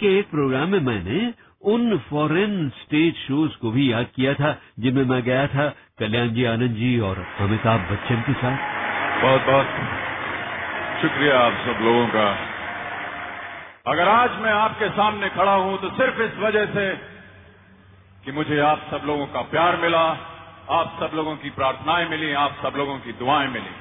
के एक प्रोग्राम में मैंने उन फॉरेन स्टेज शोज़ को भी याद किया था जिनमें मैं गया था कल्याण जी आनंद जी और अमिताभ बच्चन के साथ। बहुत बहुत शुक्रिया आप सब लोगों का। अगर आज मैं आपके सामने खड़ा हूँ तो सिर्फ़ इस वजह से कि मुझे आप सब लोगों का प्यार मिला आप सब लोगों की प्रार्थनाएँ मिली आप सब लोगों की दुआएँ मिली।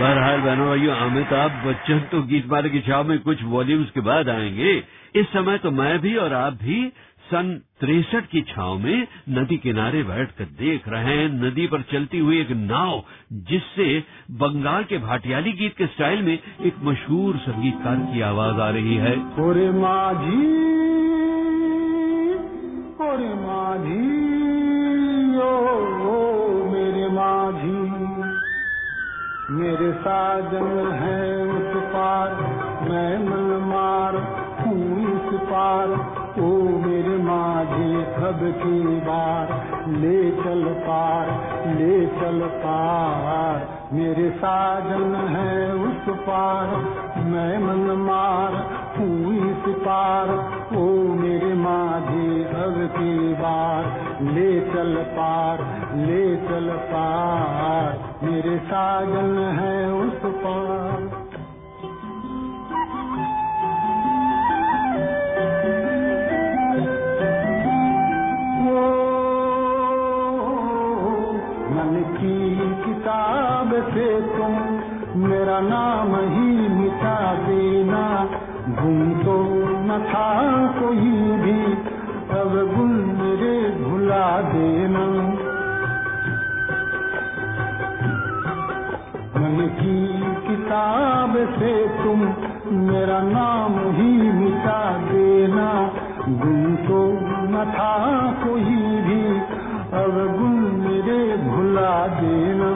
बहरहाल बहनों भाइयों अमिताभ बच्चन तो गीत माला की छाव में कुछ वॉल्यूम्स के बाद आएँगे। इस समय तो मैं भी और आप भी सन तिरसठ की छाव में नदी किनारे बैठकर देख रहे हैं। नदी पर चलती हुई एक नाव जिससे बंगाल के भाटियाली गीत के स्टाइल में एक मशहूर संगीतकार की आवाज़ आ रही है। ओरे माझी ओरे माझी ओ, ओ मेरे माझी मेरे साजन है उस पार मैं मन मार इस पार, ओ मेरे माझे कब की बार ले चल पार, ले चल पार। मेरे साजन है उस पार, मैं मन मार इस पार ओ मेरे माझे अब की बार ले चल पार, ले चल पार। मेरे साजन है उस पार। नाम ही मिटा देना। गुम तो न था कोई भी अब गुल मेरे भुला देना। मन की किताब से तुम मेरा नाम ही मिटा देना। गुम तो न था कोई भी, अब गुम मेरे भुला देना।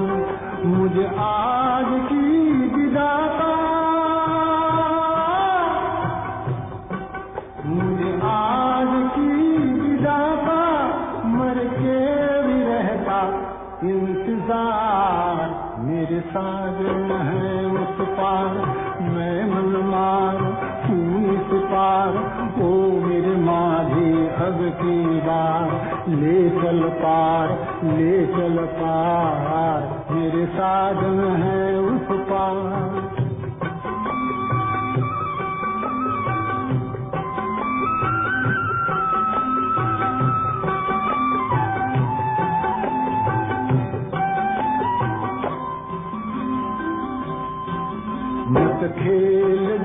मुझे आज की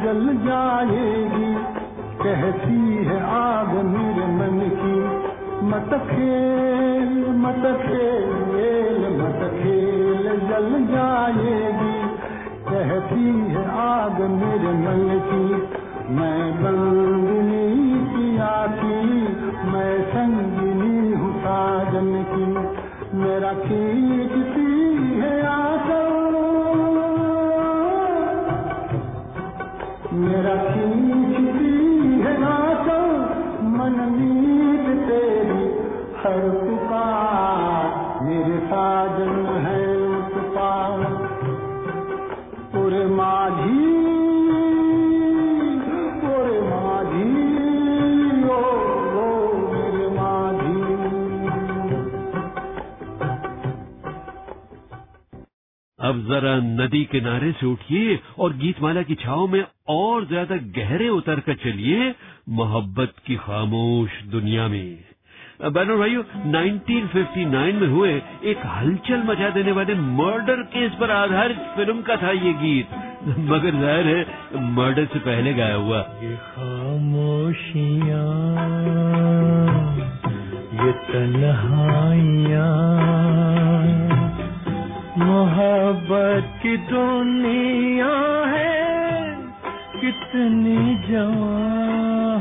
जल जाएगी। कहती है आग मेरे मन की, मत खेल मत खेल मत खेल, जल जाएगी। कहती है आग मेरे मन की, मैं बंदिनी की आती मैं संगिनी हूँ साजन की। मेरा खींचती है आंचल अब जरा नदी किनारे से उठिए और गीतमाला की छाव में और ज़्यादा गहरे उतर कर चलिए मोहब्बत की खामोश दुनिया में। बहनों भाइयों 1959 में हुए एक हलचल मचा देने वाले मर्डर केस पर आधारित फ़िल्म का था ये गीत। मगर ज़ाहिर है, मर्डर से पहले गाया हुआ। ये खामोशियाँ, ये मोहब्बत की दुनिया है। कितनी जवां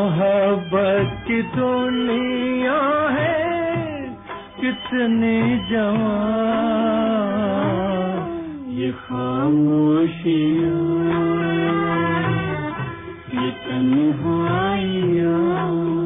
मोहब्बत की दुनिया है कितनी जवान। ये खामोशिया ये तन्हाइयाँ।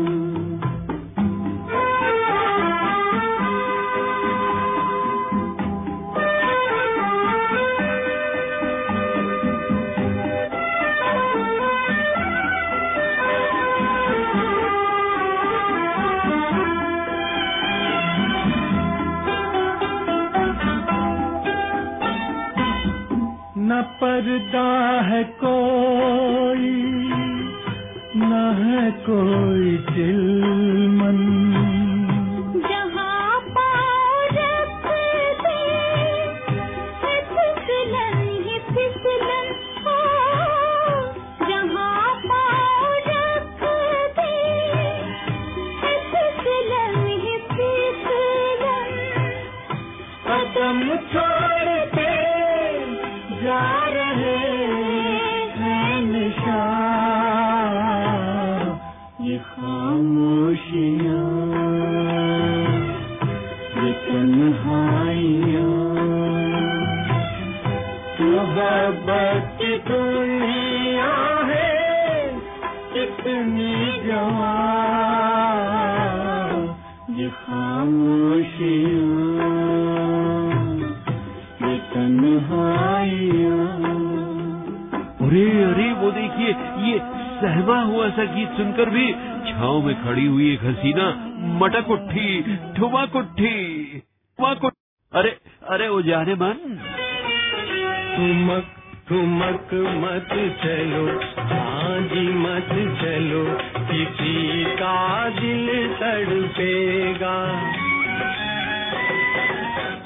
पर्दा है कोई न है कोई दिलमन जहाँ सहमा हुआ सा गीत सुनकर भी छाव में खड़ी हुई एक हसीना, मटक उठी ठुमक उठी अरे अरे वो जाने मन ठुमक ठुमक मत चलो हाँ जी मत चलो, किसी का दिल तड़पेगा।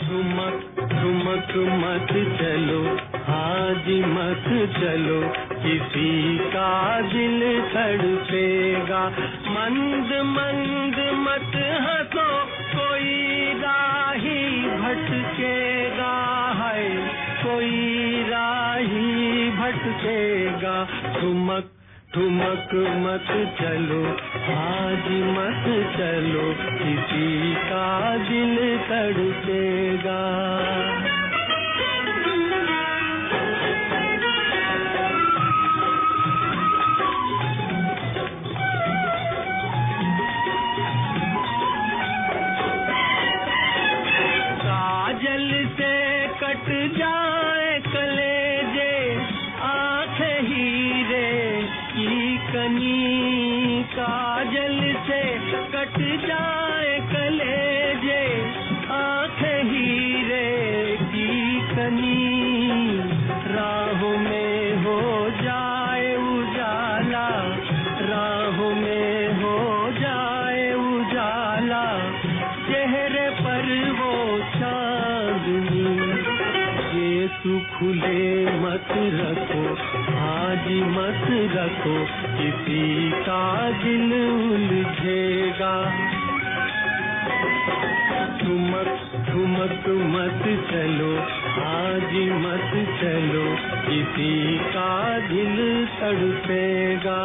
ठुमक ठुमक मत चलो हाँ जी मत चलो किसी का दिल तड़पेगा। मंद मंद मत हंसो, कोई राही भटकेगा। है कोई राही भटकेगा। ठुमक ठुमक मत चलो, आज मत चलो, किसी का दिल तड़पेगा। ठुमक मत चलो आज मत चलो किसी का दिल तड़पेगा।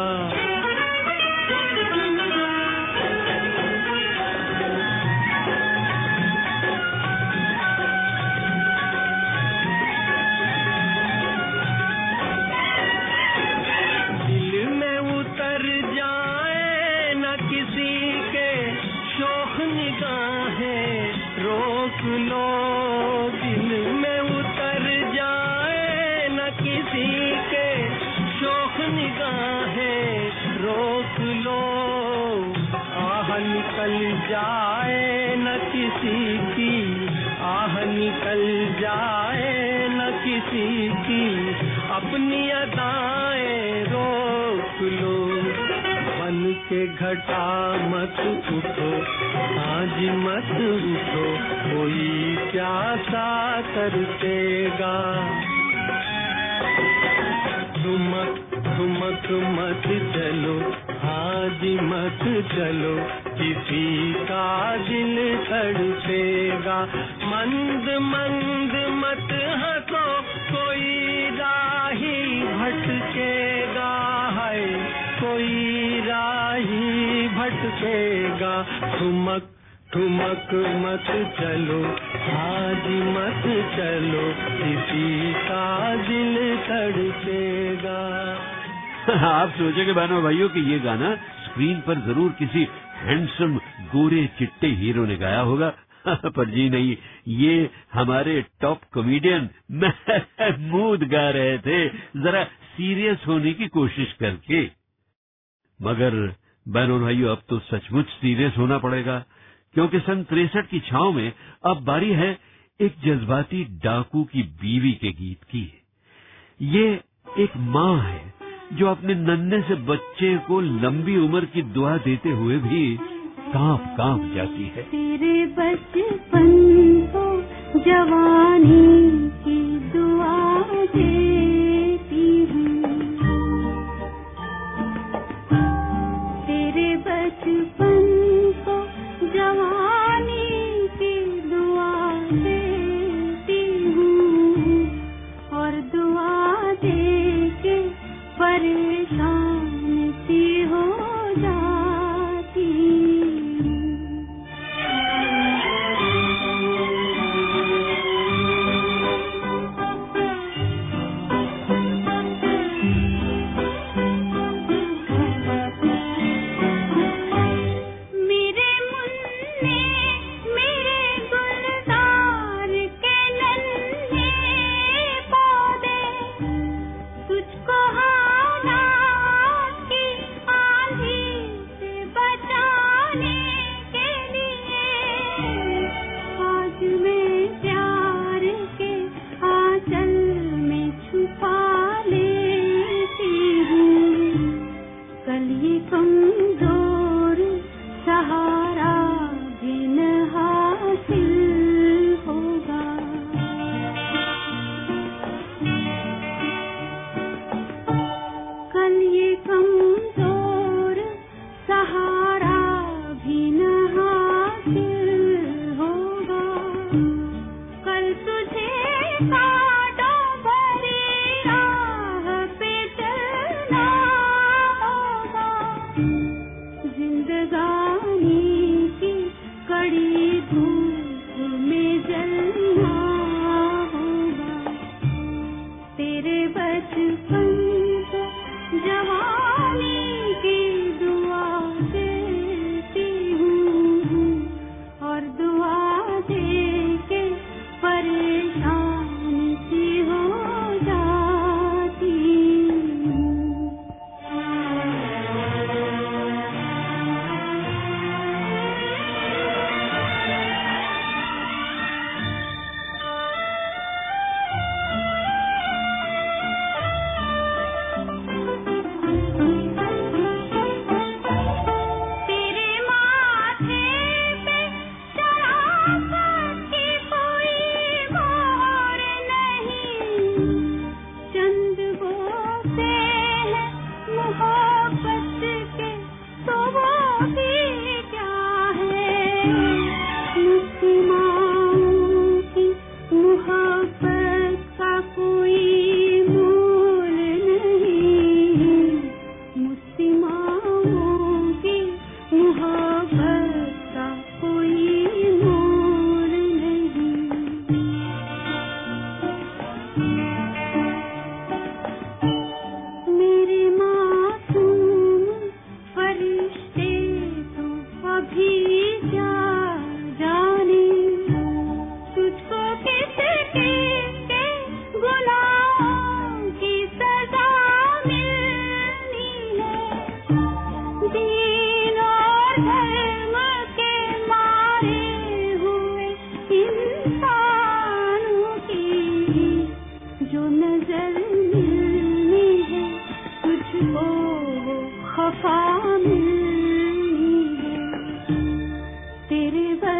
आज मत उठो, कोई प्यासा तरसेगा ठुमक ठुमक मत चलो, आज मत चलो, किसी का दिल तड़पेगा मंद मंद मत हंसो, कोई राही भटकेगा है कोई राही भटकेगा। ठुमक ठुमक मत चलो, आज मत चलो, किसी का दिल तड़पेगा आप सोचेंगे बहनों, भाइयों, कि ये गाना स्क्रीन पर ज़रूर किसी हैंडसम, गोरे चिट्टे हीरो ने गाया होगा। पर जी नहीं, ये हमारे टॉप कॉमेडियन महमूद गा रहे थे, जरा सीरियस होने की कोशिश करके। मगर बहनों, भाइयों, अब तो सचमुच सीरियस होना पड़ेगा। क्योंकि सन तिरसठ की छाव में अब बारी है एक जज्बाती डाकू की बीवी के गीत की। ये एक माँ है, जो अपने नन्हे से बच्चे को लंबी उम्र की दुआ देते हुए भी काँप काँप जाती है। तेरे बचपन को जवानी की दुआ देती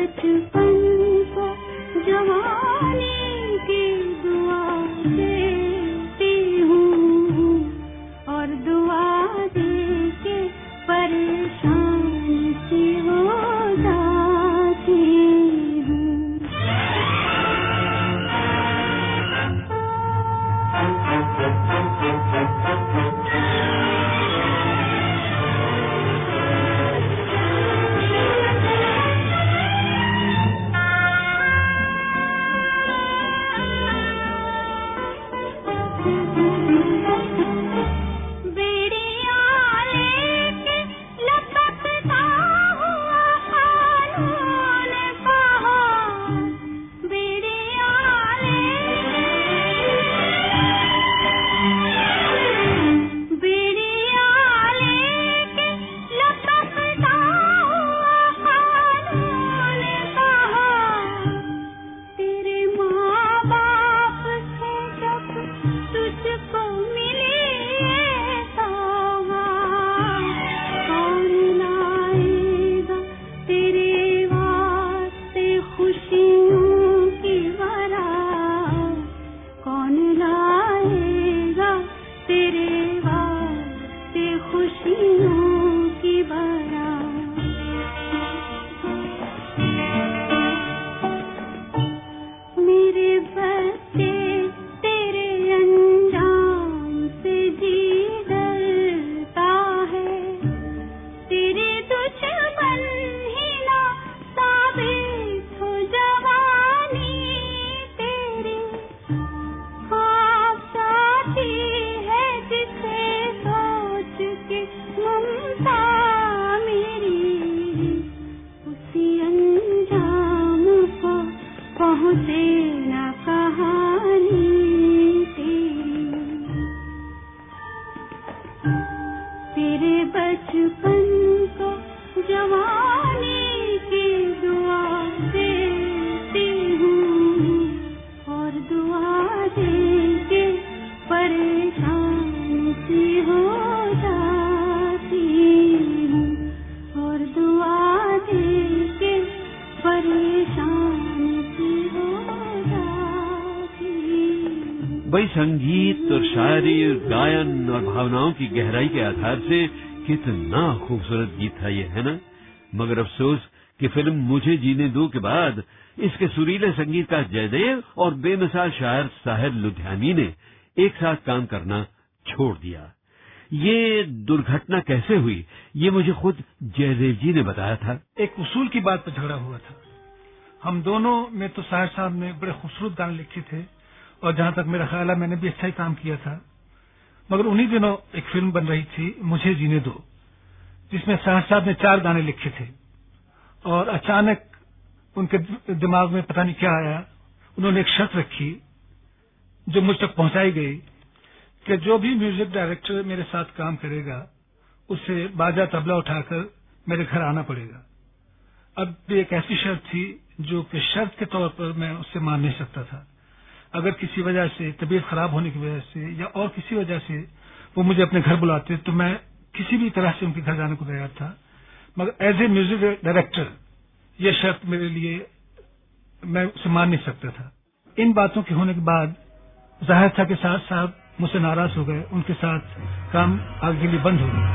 बचपन को जवानी संगीत और शायरी गायन और भावनाओं की गहराई के आधार से कितना खूबसूरत गीत था ये, है ना? मगर अफसोस कि फ़िल्म मुझे जीने दो के बाद इसके सुरीले संगीत का जयदेव और बेमिसाल शायर साहिर लुधियानी ने एक साथ काम करना छोड़ दिया। ये दुर्घटना कैसे हुई, ये मुझे खुद जयदेव जी ने बताया था। एक उसूल की बात पर झगड़ा हुआ था। हम दोनों में तो साहिर साहब ने बड़े खूबसूरत गाने लिखे थे। और जहाँ तक मेरा ख्याल है, मैंने भी अच्छा ही काम किया था। मगर उन्हीं दिनों एक फ़िल्म बन रही थी, मुझे जीने दो, जिसमें साहिर साहब ने चार गाने लिखे थे। और अचानक उनके दिमाग में पता नहीं क्या आया। उन्होंने एक शर्त रखी, जो मुझ तक पहुंचाई गई कि जो भी म्यूज़िक डायरेक्टर मेरे साथ काम करेगा, उसे बाजा तबला उठाकर मेरे घर आना पड़ेगा। अब एक ऐसी शर्त थी, जो कि शर्त के तौर पर मैं उससे मान नहीं सकता था। अगर किसी वजह से तबीयत खराब होने की वजह से या और किसी वजह से वो मुझे अपने घर बुलाते तो मैं किसी भी तरह से उनके घर जाने को तैयार था। मगर एज ए म्यूज़िक डायरेक्टर ये शर्त मेरे लिए मैं उसे मान नहीं सकता था। इन बातों के होने के बाद ज़ाहिर था कि साहब साहब मुझसे नाराज़ हो गए, उनके साथ काम आगे लिए बंद हो गया।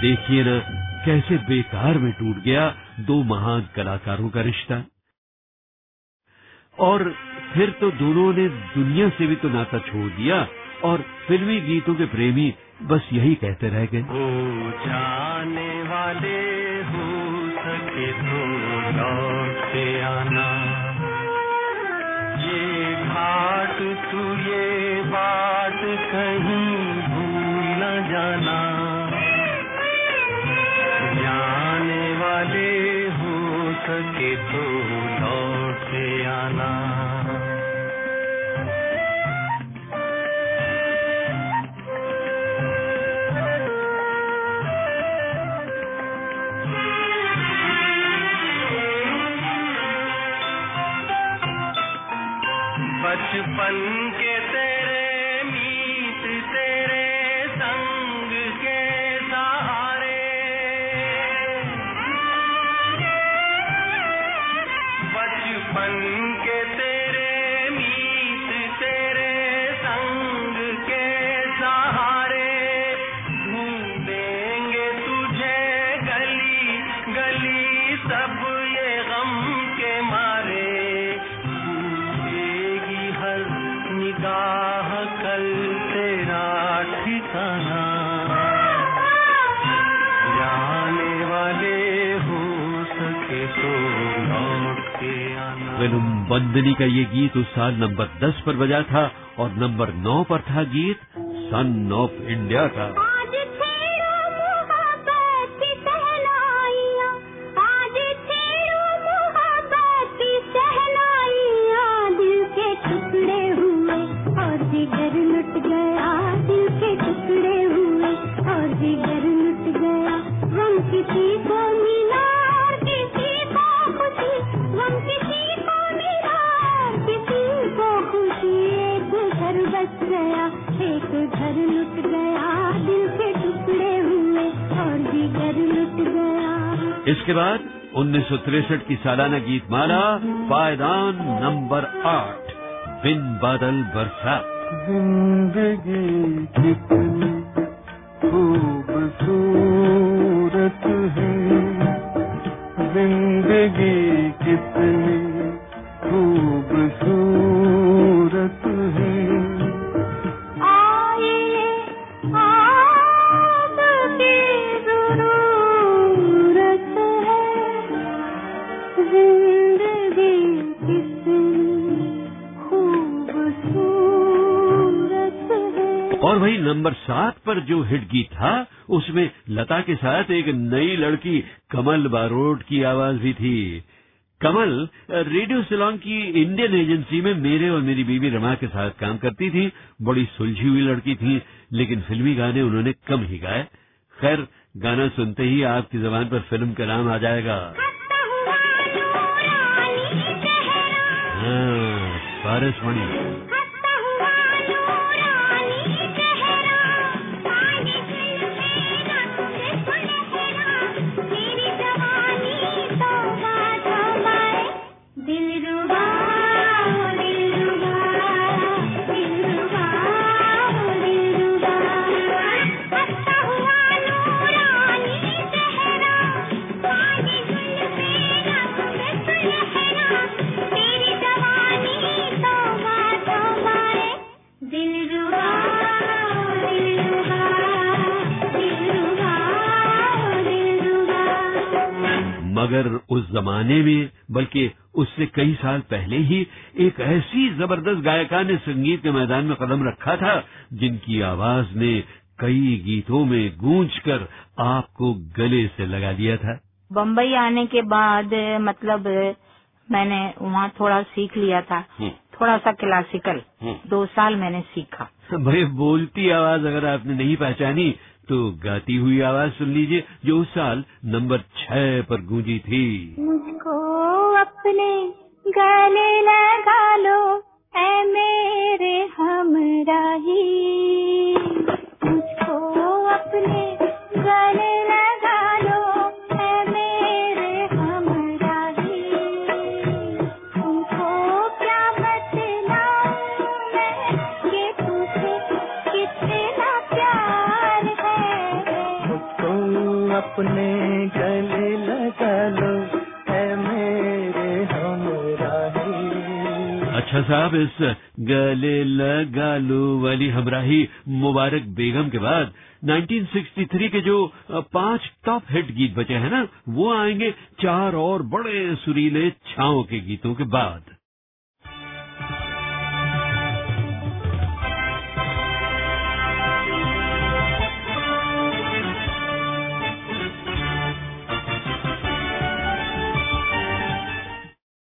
देखिए कैसे बेकार में टूट गया दो महान कलाकारों का रिश्ता। और फिर तो दोनों ने दुनिया से भी तो नाता छोड़ दिया और फिल्मी गीतों के प्रेमी बस यही कहते रह गए। जाने वाले हो सके तो आना। ये घाट तू बचपन के बंदनी का ये गीत उस साल नंबर 10 पर बजा था और नंबर नौ पर था गीत सन ऑफ़ इंडिया का। उन्नीस की सालाना गीत माला, पायदान नंबर आठ, बिन बादल बरसात। ज़िंदगी कितनी खूबसूरत है। ज़िंदगी कितनी नंबर सात पर जो हिट गीत था उसमें लता के साथ एक नई लड़की कमल बारोट की आवाज़ भी थी। कमल रेडियो सिलोन की इंडियन एजेंसी में मेरे और मेरी बीवी रमा के साथ काम करती थी। बड़ी सुलझी हुई लड़की थी लेकिन फिल्मी गाने उन्होंने कम ही गाए। खैर गाना सुनते ही आपकी जबान पर फ़िल्म का नाम आ जाएगा। हाँ पारस मणि। मगर उस जमाने में बल्कि उससे कई साल पहले ही एक ऐसी ज़बरदस्त गायिका ने संगीत के मैदान में कदम रखा था जिनकी आवाज़ ने कई गीतों में गूंज कर आपको गले से लगा लिया था बम्बई आने के बाद मतलब मैंने वहाँ थोड़ा सीख लिया था हम्म। थोड़ा सा क्लासिकल हम्म। दो साल मैंने सीखा भाई बोलती आवाज़ अगर आपने नहीं पहचानी तो गाती हुई आवाज़ सुन लीजिए, जो उस साल नंबर छह पर गूंजी थी। मुझको अपने गले लगा लो, ऐ मेरे हमराही मुझको अपने इस गले लगा लो वाली हमराही मुबारक बेगम के बाद 1963 के जो पाँच टॉप हिट गीत बचे हैं ना, वो आएँगे चार और बड़े सुरीले छाओ के गीतों के बाद।